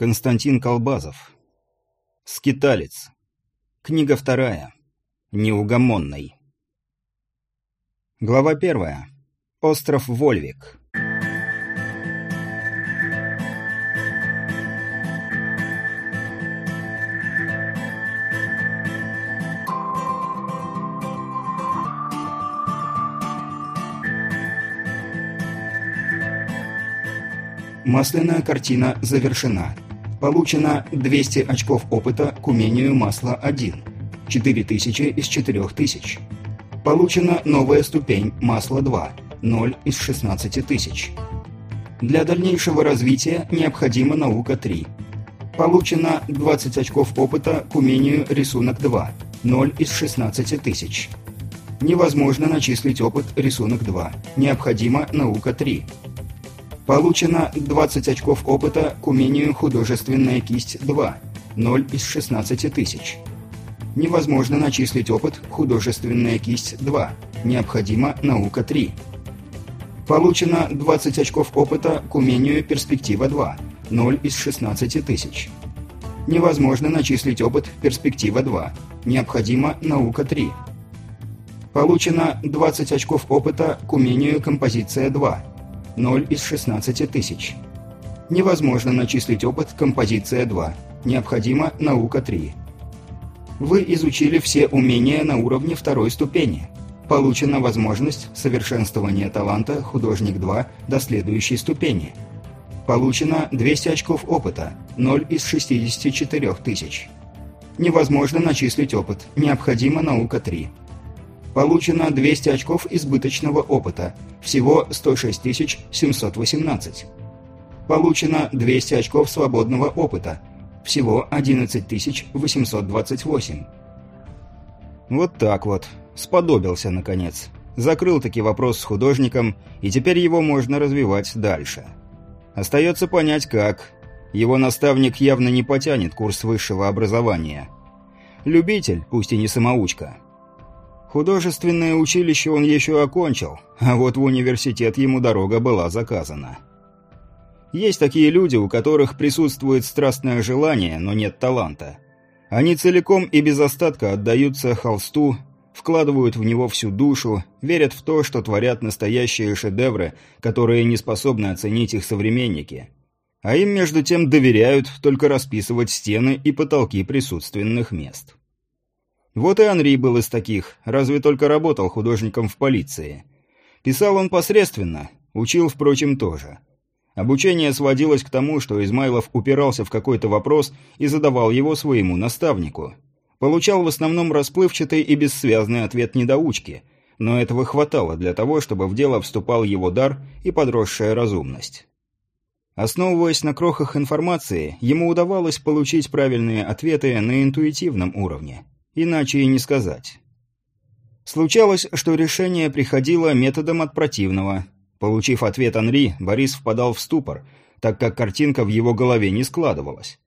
Константин Колбазов. Скиталец. Книга вторая. Неугомонный. Глава первая. Остров Вольвик. Масляная картина завершена. Получено 200 очков опыта к умению масла 1. 4000 из 4000. Получена новая ступень масла 2. 0 из 16 тысяч. Для дальнейшего развития необходима наука 3. Получено 20 очков опыта к умению рисунок 2. 0 из 16 тысяч. Невозможно начислить опыт рисунок 2. Необходима наука 3. Получено 20 очков опыта к умению художественная кисть 2. 0 из 16 тысяч. Невозможно начислить опыт художественная кисть 2. Необходима наука 3. Получено 20 очков опыта к умению перспектива 2. 0 из 16 тысяч. Невозможно начислить опыт перспектива 2. Необходима наука 3. Получено 20 очков опыта к умению композиция 2. 0 из 16 тысяч. Невозможно начислить опыт композиция 2. Необходима наука 3. Вы изучили все умения на уровне второй ступени. Получена возможность совершенствования таланта художник 2 до следующей ступени. Получено 200 очков опыта, 0 из 64 тысяч. Невозможно начислить опыт, необходима наука 3. Получено 200 очков избыточного опыта, всего 106 718. Получено 200 очков свободного опыта, всего 11 828. Вот так вот. Сподобился, наконец. Закрыл-таки вопрос с художником, и теперь его можно развивать дальше. Остается понять, как. Его наставник явно не потянет курс высшего образования. Любитель, пусть и не самоучка. Художественное училище он еще окончил, а вот в университет ему дорога была заказана. Есть такие люди, у которых присутствует страстное желание, но нет таланта. Они целиком и без остатка отдаются холсту, вкладывают в него всю душу, верят в то, что творят настоящие шедевры, которые не способны оценить их современники. А им, между тем, доверяют только расписывать стены и потолки присутственных мест. Вот и Анри был из таких, разве только работал художником в полиции. Писал он посредственно, учил, впрочем, тоже. Обучение сводилось к тому, что Измайлов упирался в какой-то вопрос и задавал его своему наставнику. Получал в основном расплывчатый и бессвязный ответ недоучки, но этого хватало для того, чтобы в дело вступал его дар и подросшая разумность. Основываясь на крохах информации, ему удавалось получить правильные ответы на интуитивном уровне. Иначе и не сказать. Случалось, что решение приходило методом от противного. Получив ответ Анри, Борис впадал в ступор, так как картинка в его голове не складывалась.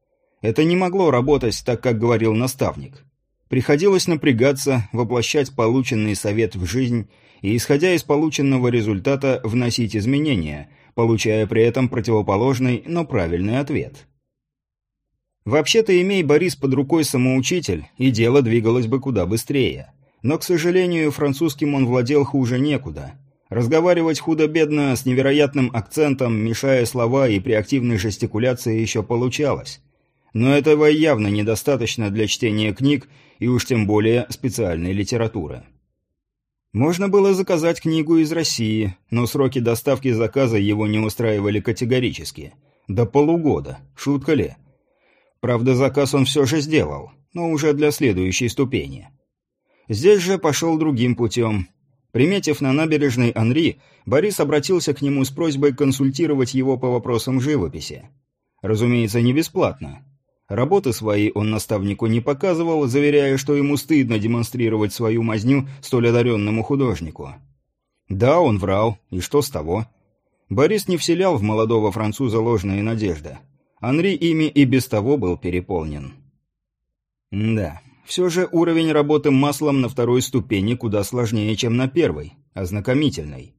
Это не могло работать так, как говорил наставник. Приходилось напрягаться, воплощать полученный совет в жизнь и, исходя из полученного результата, вносить изменения, получая при этом противоположный, но правильный ответ. Вообще-то, имей Борис под рукой самоучитель, и дело двигалось бы куда быстрее. Но, к сожалению, французским он владел хуже некуда. Разговаривать худо-бедно с невероятным акцентом, мешая слова и при активной жестикуляции еще получалось. Но этого явно недостаточно для чтения книг и уж тем более специальной литературы. Можно было заказать книгу из России, но сроки доставки заказа его не устраивали категорически. До полугода. Шутка ли? Правда, заказ он все же сделал, но уже для следующей ступени. Здесь же пошел другим путем. Приметив на набережной Анри, Борис обратился к нему с просьбой консультировать его по вопросам живописи. Разумеется, не бесплатно. Работы свои он наставнику не показывал, заверяя, что ему стыдно демонстрировать свою мазню столь одаренному художнику. Да, он врал, и что с того? Борис не вселял в молодого француза ложные надежды. Анри ими и без того был переполнен. Да, все же уровень работы маслом на второй ступени куда сложнее, чем на первой, ознакомительной.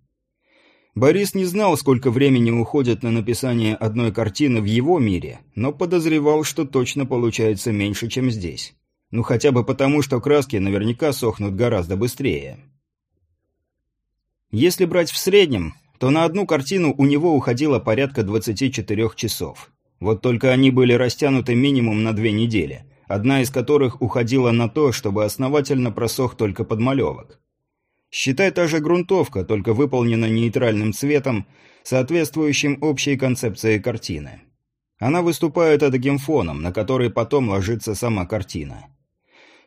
Борис не знал, сколько времени уходит на написание одной картины в его мире, но подозревал, что точно получается меньше, чем здесь. Ну хотя бы потому, что краски наверняка сохнут гораздо быстрее. Если брать в среднем, то на одну картину у него уходило порядка 24 часов. Вот только они были растянуты минимум на две недели, одна из которых уходила на то, чтобы основательно просох только подмалевок. Считай та же грунтовка, только выполнена нейтральным цветом, соответствующим общей концепции картины. Она выступает таким фоном, на который потом ложится сама картина.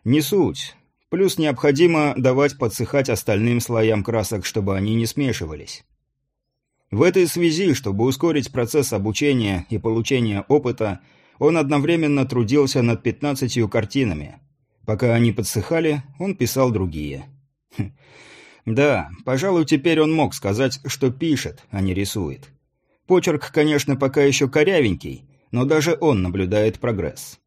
Не суть. Плюс необходимо давать подсыхать остальным слоям красок, чтобы они не смешивались. В этой связи, чтобы ускорить процесс обучения и получения опыта, он одновременно трудился над 15 картинами. Пока они подсыхали, он писал другие. Хм. Да, пожалуй, теперь он мог сказать, что пишет, а не рисует. Почерк, конечно, пока еще корявенький, но даже он наблюдает прогресс.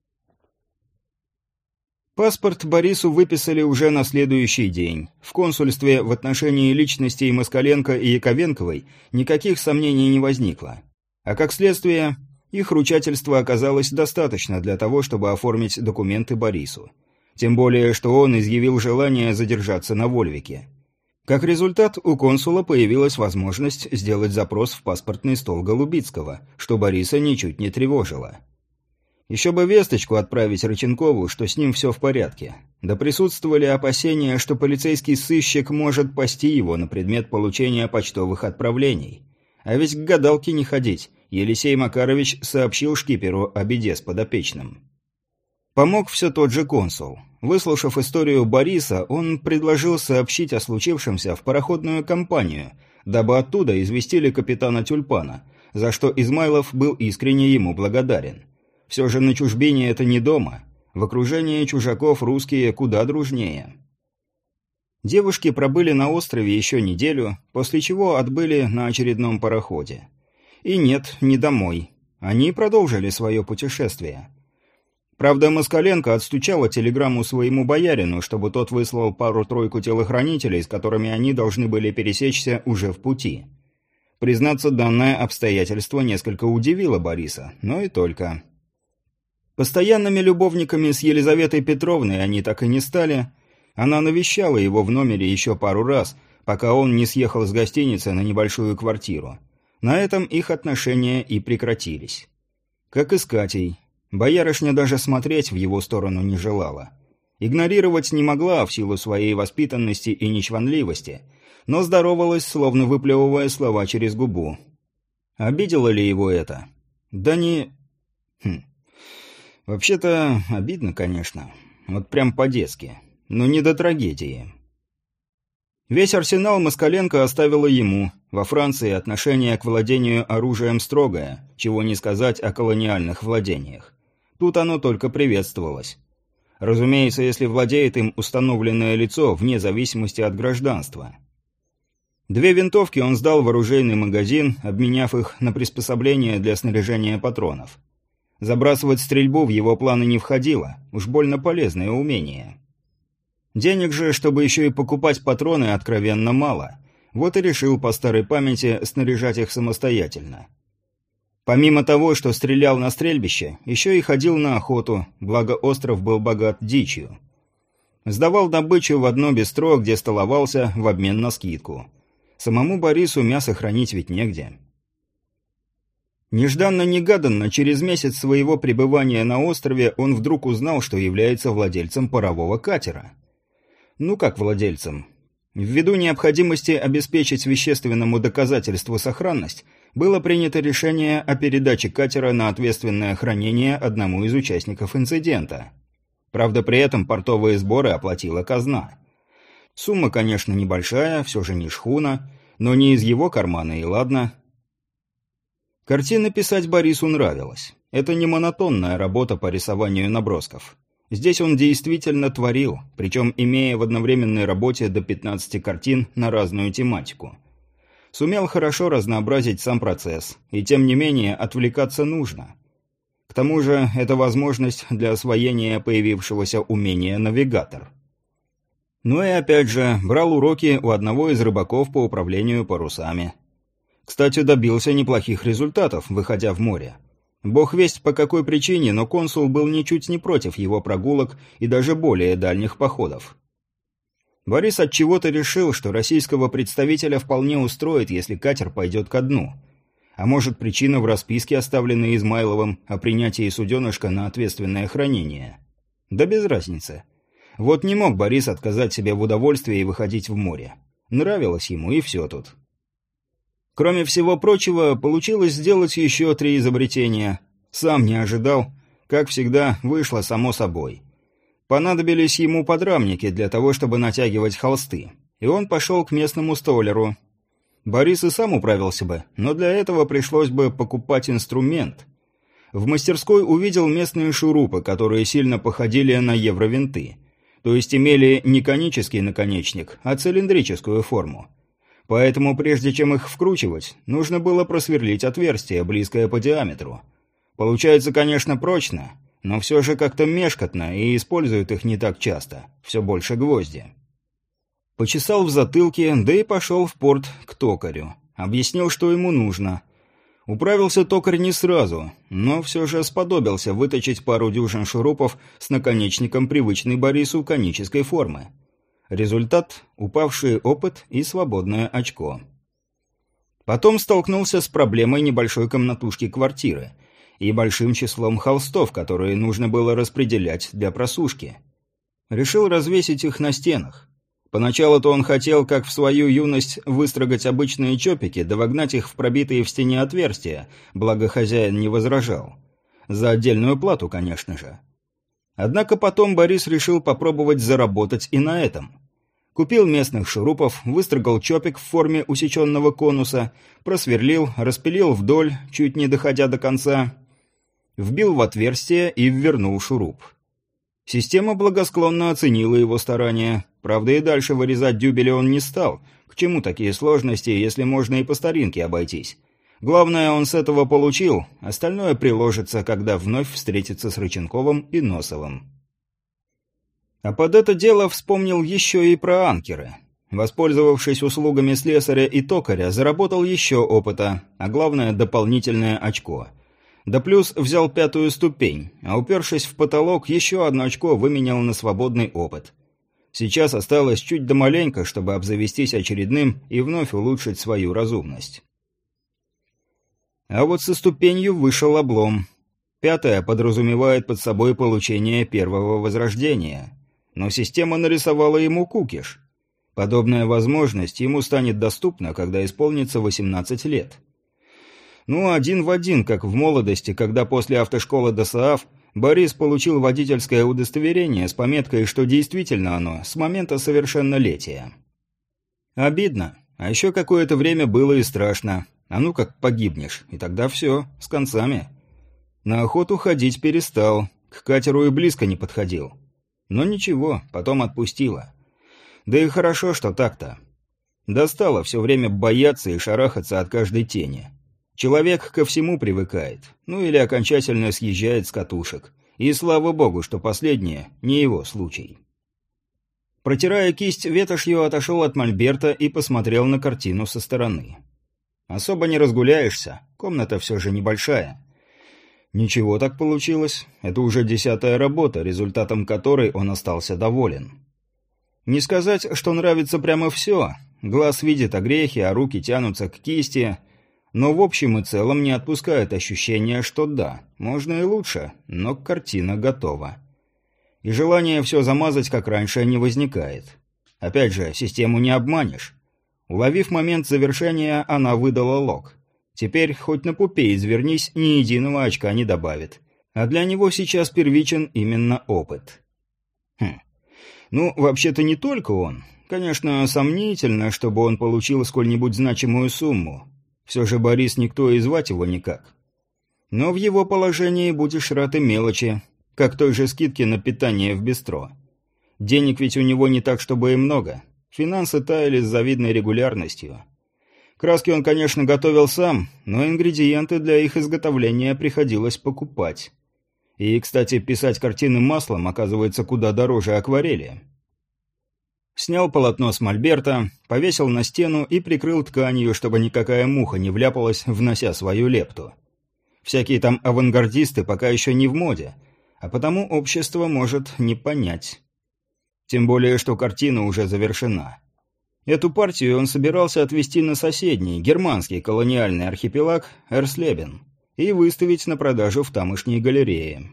Паспорт Борису выписали уже на следующий день. В консульстве в отношении личностей Москаленко и Яковенковой никаких сомнений не возникло. А как следствие, их ручательства оказалось достаточно для того, чтобы оформить документы Борису. Тем более, что он изъявил желание задержаться на Вольвике. Как результат, у консула появилась возможность сделать запрос в паспортный стол Голубицкого, что Бориса ничуть не тревожило. Еще бы весточку отправить Рыченкову, что с ним все в порядке. Да присутствовали опасения, что полицейский сыщик может пасти его на предмет получения почтовых отправлений. А ведь к гадалке не ходить. Елисей Макарович сообщил шкиперу о беде с подопечным. Помог все тот же консул. Выслушав историю Бориса, он предложил сообщить о случившемся в пароходную компанию, дабы оттуда известили капитана Тюльпана, за что Измайлов был искренне ему благодарен. Все же на чужбине это не дома. В окружении чужаков русские куда дружнее. Девушки пробыли на острове еще неделю, после чего отбыли на очередном пароходе. И нет, не домой. Они продолжили свое путешествие. Правда, Москаленко отстучала телеграмму своему боярину, чтобы тот выслал пару-тройку телохранителей, с которыми они должны были пересечься уже в пути. Признаться, данное обстоятельство несколько удивило Бориса, но и только. Постоянными любовниками с Елизаветой Петровной они так и не стали. Она навещала его в номере еще пару раз, пока он не съехал с гостиницы на небольшую квартиру. На этом их отношения и прекратились. Как и с Катей. Боярышня даже смотреть в его сторону не желала. Игнорировать не могла в силу своей воспитанности и нечванливости, но здоровалась, словно выплевывая слова через губу. Обидело ли его это? Да не... Хм. Вообще-то обидно, конечно. Вот прям по-детски. Но не до трагедии. Весь арсенал Москаленко оставила ему. Во Франции отношение к владению оружием строгое, чего не сказать о колониальных владениях. Тут оно только приветствовалось. Разумеется, если владеет им установленное лицо вне зависимости от гражданства. Две винтовки он сдал в оружейный магазин, обменяв их на приспособление для снаряжения патронов. Забрасывать стрельбу в его планы не входило, уж больно полезное умение. Денег же, чтобы еще и покупать патроны, откровенно мало. Вот и решил по старой памяти снаряжать их самостоятельно. Помимо того, что стрелял на стрельбище, еще и ходил на охоту, благо остров был богат дичью. Сдавал добычу в одно бистро, где столовался в обмен на скидку. Самому Борису мясо хранить ведь негде. Нежданно-негаданно, через месяц своего пребывания на острове, он вдруг узнал, что является владельцем парового катера. Ну как владельцем? Ввиду необходимости обеспечить вещественному доказательству сохранность, было принято решение о передаче катера на ответственное хранение одному из участников инцидента. Правда, при этом портовые сборы оплатила казна. Сумма, конечно, небольшая, все же не шхуна, но не из его кармана и ладно. Картины писать Борису нравилось. Это не монотонная работа по рисованию набросков. Здесь он действительно творил, причем имея в одновременной работе до 15 картин на разную тематику. Сумел хорошо разнообразить сам процесс, и тем не менее отвлекаться нужно. К тому же это возможность для освоения появившегося умения навигатор. Ну и опять же, брал уроки у одного из рыбаков по управлению парусами. Кстати, добился неплохих результатов, выходя в море. Бог весть по какой причине, но консул был ничуть не против его прогулок и даже более дальних походов. Борис от чего-то решил, что российского представителя вполне устроит, если катер пойдет ко дну. А может, причина в расписке, оставленной Измайловым, о принятии суденышка на ответственное хранение. Да без разницы. Вот не мог Борис отказать себе в удовольствии и выходить в море. Нравилось ему, и все тут. Кроме всего прочего, получилось сделать еще три изобретения. Сам не ожидал. Как всегда, вышло само собой. Понадобились ему подрамники для того, чтобы натягивать холсты. И он пошел к местному столеру. Борис и сам управился бы, но для этого пришлось бы покупать инструмент. В мастерской увидел местные шурупы, которые сильно походили на евровинты. То есть имели не конический наконечник, а цилиндрическую форму. Поэтому прежде чем их вкручивать, нужно было просверлить отверстие, близкое по диаметру. Получается, конечно, прочно, но все же как-то мешкотно, и используют их не так часто. Все больше гвозди. Почесал в затылке, да и пошел в порт к токарю. Объяснил, что ему нужно. Управился токарь не сразу, но все же сподобился выточить пару дюжин шурупов с наконечником привычной Борису конической формы. Результат – упавший опыт и свободное очко. Потом столкнулся с проблемой небольшой комнатушки квартиры и большим числом холстов, которые нужно было распределять для просушки. Решил развесить их на стенах. Поначалу-то он хотел, как в свою юность, выстрогать обычные чопики, да вогнать их в пробитые в стене отверстия, благо хозяин не возражал. За отдельную плату, конечно же. Однако потом Борис решил попробовать заработать и на этом. Купил местных шурупов, выстрогал чопик в форме усеченного конуса, просверлил, распилил вдоль, чуть не доходя до конца, вбил в отверстие и ввернул шуруп. Система благосклонно оценила его старания. Правда, и дальше вырезать дюбели он не стал. К чему такие сложности, если можно и по старинке обойтись? Главное, он с этого получил, остальное приложится, когда вновь встретится с Рыченковым и Носовым. А под это дело вспомнил еще и про анкеры. Воспользовавшись услугами слесаря и токаря, заработал еще опыта, а главное дополнительное очко. Да плюс взял пятую ступень, а упершись в потолок, еще одно очко выменял на свободный опыт. Сейчас осталось чуть да маленько, чтобы обзавестись очередным и вновь улучшить свою разумность. А вот со ступенью вышел облом. Пятая подразумевает под собой получение первого возрождения но система нарисовала ему кукиш. Подобная возможность ему станет доступна, когда исполнится 18 лет. Ну, один в один, как в молодости, когда после автошколы ДОСААФ Борис получил водительское удостоверение с пометкой, что действительно оно с момента совершеннолетия. Обидно. А еще какое-то время было и страшно. А ну как погибнешь, и тогда все, с концами. На охоту ходить перестал, к катеру и близко не подходил. Но ничего, потом отпустила. Да и хорошо, что так-то. Достало все время бояться и шарахаться от каждой тени. Человек ко всему привыкает, ну или окончательно съезжает с катушек. И слава богу, что последнее не его случай. Протирая кисть ветошью, отошел от мольберта и посмотрел на картину со стороны. Особо не разгуляешься, комната все же небольшая. Ничего так получилось. Это уже десятая работа, результатом которой он остался доволен. Не сказать, что нравится прямо все. Глаз видит огрехи, а руки тянутся к кисти. Но в общем и целом не отпускает ощущение, что да, можно и лучше, но картина готова. И желание все замазать, как раньше, не возникает. Опять же, систему не обманешь. Уловив момент завершения, она выдала лог. Теперь хоть на пупе извернись, ни единого очка не добавит. А для него сейчас первичен именно опыт. Хм. Ну, вообще-то не только он. Конечно, сомнительно, чтобы он получил сколь-нибудь значимую сумму. Все же Борис никто и звать его никак. Но в его положении будешь рад и мелочи, как той же скидке на питание в бистро. Денег ведь у него не так, чтобы и много. Финансы таяли с завидной регулярностью. Краски он, конечно, готовил сам, но ингредиенты для их изготовления приходилось покупать. И, кстати, писать картины маслом оказывается куда дороже акварели. Снял полотно с мольберта, повесил на стену и прикрыл тканью, чтобы никакая муха не вляпалась, внося свою лепту. Всякие там авангардисты пока еще не в моде, а потому общество может не понять. Тем более, что картина уже завершена. Эту партию он собирался отвезти на соседний, германский колониальный архипелаг Эрслебен и выставить на продажу в тамошней галерее.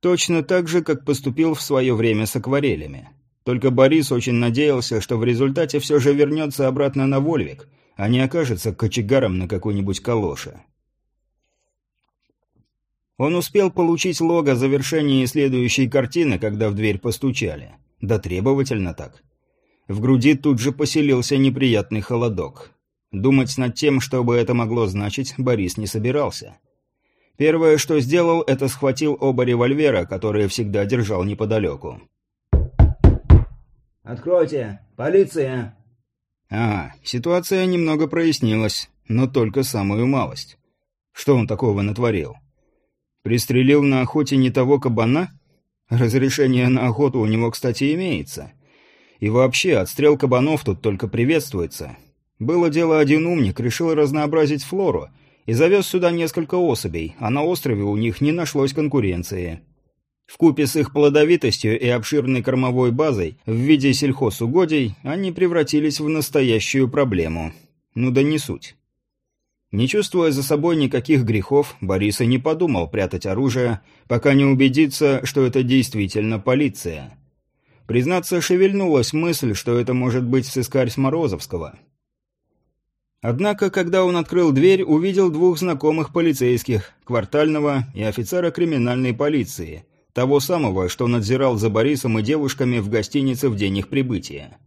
Точно так же, как поступил в свое время с акварелями. Только Борис очень надеялся, что в результате все же вернется обратно на Вольвик, а не окажется кочегаром на какой-нибудь калоше. Он успел получить лог о завершении следующей картины, когда в дверь постучали. Да требовательно так. В груди тут же поселился неприятный холодок. Думать над тем, что бы это могло значить, Борис не собирался. Первое, что сделал, это схватил оба револьвера, которые всегда держал неподалеку. «Откройте! Полиция!» А, ситуация немного прояснилась, но только самую малость. Что он такого натворил? Пристрелил на охоте не того кабана? Разрешение на охоту у него, кстати, имеется. И вообще, отстрел кабанов тут только приветствуется. Было дело, один умник решил разнообразить флору и завез сюда несколько особей, а на острове у них не нашлось конкуренции. Вкупе с их плодовитостью и обширной кормовой базой в виде сельхозугодий они превратились в настоящую проблему. Ну да не суть. Не чувствуя за собой никаких грехов, Борис и не подумал прятать оружие, пока не убедится, что это действительно полиция. Признаться, шевельнулась мысль, что это может быть сыскарь с Морозовского. Однако, когда он открыл дверь, увидел двух знакомых полицейских, квартального и офицера криминальной полиции, того самого, что надзирал за Борисом и девушками в гостинице в день их прибытия.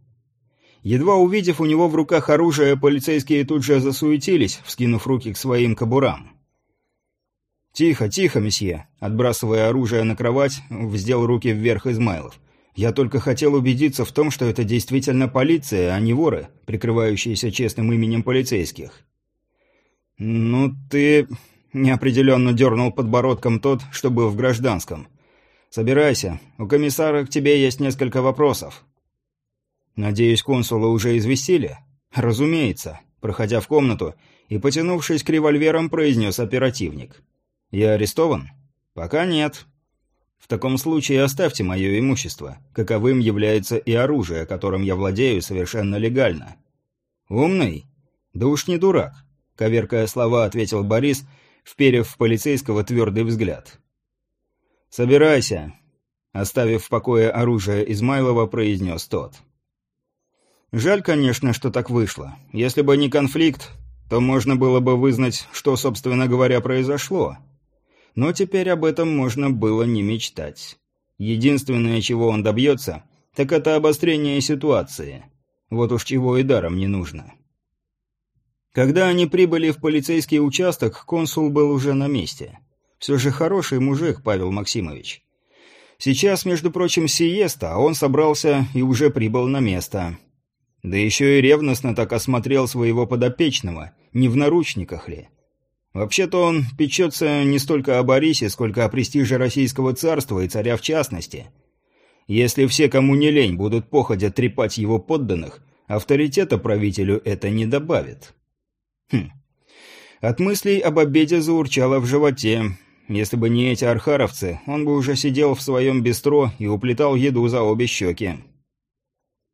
Едва увидев у него в руках оружие, полицейские тут же засуетились, вскинув руки к своим кобурам. «Тихо, тихо, месье!» Отбрасывая оружие на кровать, вздел руки вверх Измайлов. «Я только хотел убедиться в том, что это действительно полиция, а не воры, прикрывающиеся честным именем полицейских». «Ну ты...» — неопределенно дернул подбородком тот, что был в гражданском. «Собирайся, у комиссара к тебе есть несколько вопросов». «Надеюсь, консула уже известили?» «Разумеется», проходя в комнату и, потянувшись к револьверам, произнес оперативник. «Я арестован?» «Пока нет». «В таком случае оставьте мое имущество, каковым является и оружие, которым я владею совершенно легально». «Умный?» «Да уж не дурак», — коверкая слова, ответил Борис, вперев в полицейского твердый взгляд. «Собирайся», — оставив в покое оружие Измайлова, произнес тот. Жаль, конечно, что так вышло. Если бы не конфликт, то можно было бы вызнать, что, собственно говоря, произошло. Но теперь об этом можно было не мечтать. Единственное, чего он добьется, так это обострение ситуации. Вот уж чего и даром не нужно. Когда они прибыли в полицейский участок, консул был уже на месте. Все же хороший мужик, Павел Максимович. Сейчас, между прочим, сиеста, а он собрался и уже прибыл на место. Да еще и ревностно так осмотрел своего подопечного, не в наручниках ли. Вообще-то он печется не столько о Борисе, сколько о престиже российского царства и царя в частности. Если все, кому не лень, будут походя трепать его подданных, авторитета правителю это не добавит. Хм. От мыслей об обеде заурчало в животе. Если бы не эти архаровцы, он бы уже сидел в своем бистро и уплетал еду за обе щеки.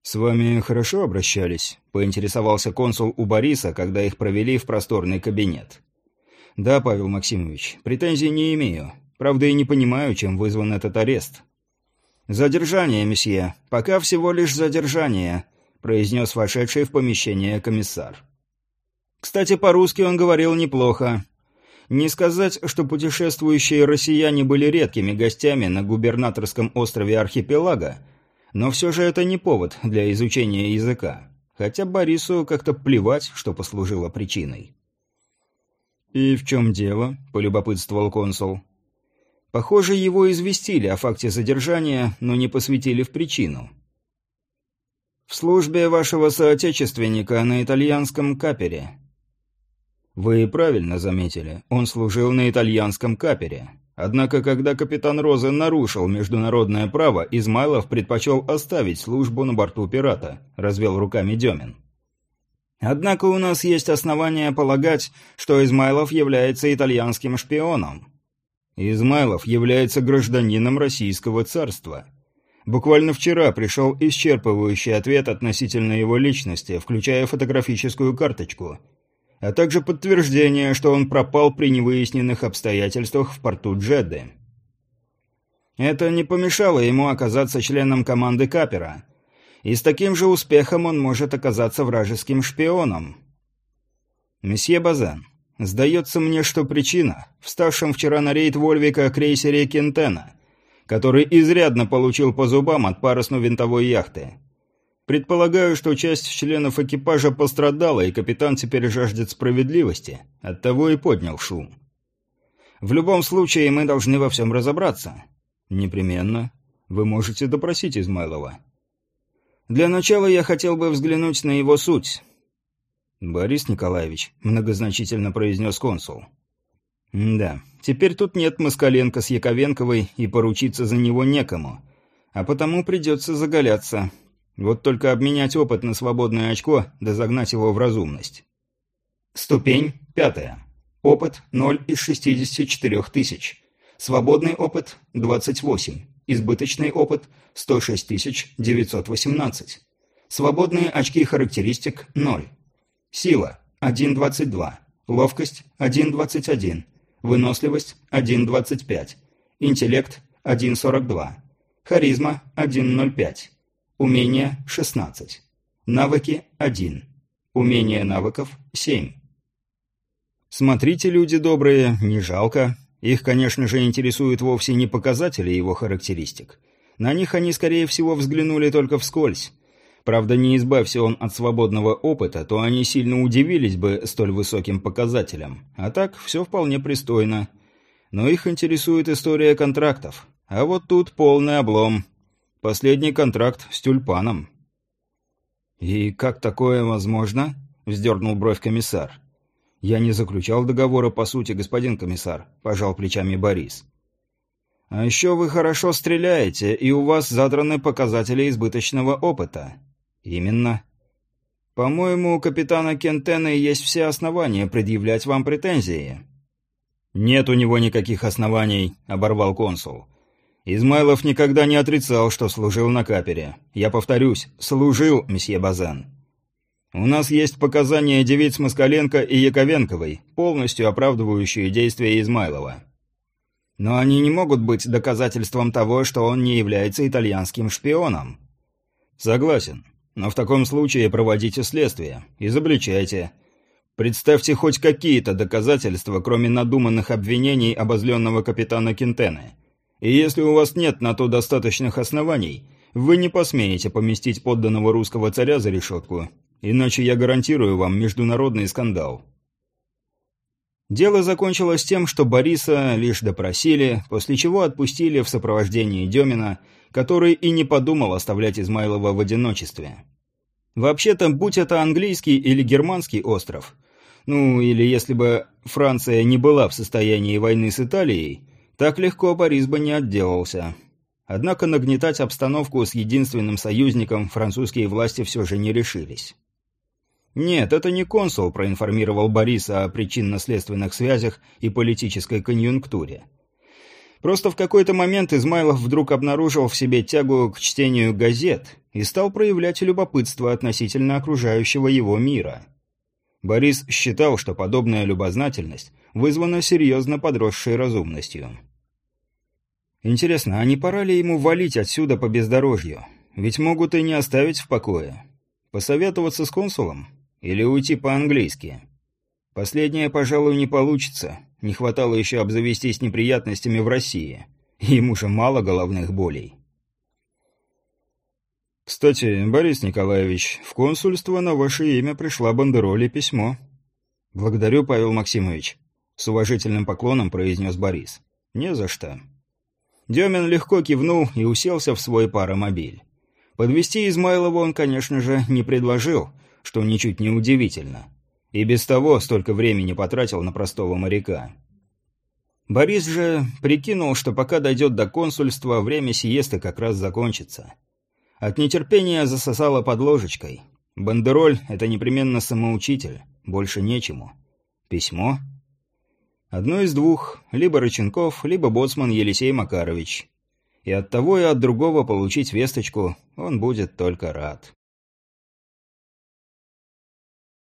«С вами хорошо обращались?» – поинтересовался консул у Бориса, когда их провели в просторный кабинет. «Да, Павел Максимович, претензий не имею. Правда, и не понимаю, чем вызван этот арест». «Задержание, месье. Пока всего лишь задержание», – произнес вошедший в помещение комиссар. Кстати, по-русски он говорил неплохо. Не сказать, что путешествующие россияне были редкими гостями на губернаторском острове Архипелага, но все же это не повод для изучения языка. Хотя Борису как-то плевать, что послужило причиной. «И в чем дело?» – полюбопытствовал консул. Похоже, его известили о факте задержания, но не посвятили в причину. «В службе вашего соотечественника на итальянском капере». «Вы правильно заметили, он служил на итальянском капере. Однако, когда капитан Роза нарушил международное право, Измайлов предпочел оставить службу на борту пирата», – развел руками Демин. «Однако у нас есть основания полагать, что Измайлов является итальянским шпионом. Измайлов является гражданином Российского царства. Буквально вчера пришел исчерпывающий ответ относительно его личности, включая фотографическую карточку, а также подтверждение, что он пропал при невыясненных обстоятельствах в порту Джедды. Это не помешало ему оказаться членом команды Капера, и с таким же успехом он может оказаться вражеским шпионом. Месье Базан, Сдается мне, что причина – в ставшем вчера на рейд Вольвика крейсере Кентена, который изрядно получил по зубам от парусно-винтовой яхты. Предполагаю, что часть членов экипажа пострадала, и капитан теперь жаждет справедливости, оттого и поднял шум. В любом случае, мы должны во всем разобраться. Непременно. Вы можете допросить Измайлова. Для начала я хотел бы взглянуть на его суть. «Борис Николаевич», — многозначительно произнес консул. «Да, теперь тут нет Москаленко с Яковенковой, и поручиться за него некому. А потому придется заголяться. Вот только обменять опыт на свободное очко, да загнать его в разумность». Ступень пятая. Опыт 0 из 64 тысяч. Свободный опыт 28. Избыточный опыт 106 918. Свободные очки характеристик 0. Сила – 1.22. Ловкость – 1.21. Выносливость – 1.25. Интеллект – 1.42. Харизма – 1.05. Умение – 16. Навыки – 1. Умение навыков – 7. Смотрите, люди добрые, не жалко. Их, конечно же, интересуют вовсе не показатели его характеристик. На них они, скорее всего, взглянули только вскользь. Правда, не избавься он от свободного опыта, то они сильно удивились бы столь высоким показателям. А так, все вполне пристойно. Но их интересует история контрактов. А вот тут полный облом. Последний контракт с тюльпаном. «И как такое возможно?» — вздернул бровь комиссар. «Я не заключал договора по сути, господин комиссар», — пожал плечами Борис. «А еще вы хорошо стреляете, и у вас задраны показатели избыточного опыта. «Именно». «По-моему, у капитана Кентена есть все основания предъявлять вам претензии». «Нет у него никаких оснований», — оборвал консул. «Измайлов никогда не отрицал, что служил на капере. Я повторюсь, служил, месье Базен. У нас есть показания девиц Москаленко и Яковенковой, полностью оправдывающие действия Измайлова. Но они не могут быть доказательством того, что он не является итальянским шпионом». «Согласен. Но в таком случае проводите следствие, изобличайте. Представьте хоть какие-то доказательства, кроме надуманных обвинений обозленного капитана Кентены. И если у вас нет на то достаточных оснований, вы не посмеете поместить подданного русского царя за решетку, иначе я гарантирую вам международный скандал. Дело закончилось тем, что Бориса лишь допросили, после чего отпустили в сопровождении Демина, который и не подумал оставлять Измайлова в одиночестве. Вообще-то, будь это английский или германский остров, ну или если бы Франция не была в состоянии войны с Италией, так легко Борис бы не отделался. Однако нагнетать обстановку с единственным союзником французские власти все же не решились. Нет, это не консул проинформировал Бориса о причинно-следственных связях и политической конъюнктуре. Просто в какой-то момент Измайлов вдруг обнаружил в себе тягу к чтению газет и стал проявлять любопытство относительно окружающего его мира. Борис считал, что подобная любознательность вызвана серьезно подросшей разумностью. Интересно, а не пора ли ему валить отсюда по бездорожью? Ведь могут и не оставить в покое. Посоветоваться с консулом? Или уйти по-английски. Последнее, пожалуй, не получится. Не хватало еще обзавестись неприятностями в России. Ему же мало головных болей. «Кстати, Борис Николаевич, в консульство на ваше имя пришла бандероль и письмо». «Благодарю, Павел Максимович». С уважительным поклоном произнес Борис. «Не за что». Демин легко кивнул и уселся в свой паромобиль. Подвести Измайлова он, конечно же, не предложил, что ничуть не удивительно. И без того столько времени потратил на простого моряка. Борис же прикинул, что пока дойдет до консульства, время сиесты как раз закончится. От нетерпения засосало под ложечкой. Бандероль — это непременно самоучитель, больше нечему. Письмо? Одно из двух, либо Рыченков, либо боцман Елисей Макарович. И от того и от другого получить весточку он будет только рад.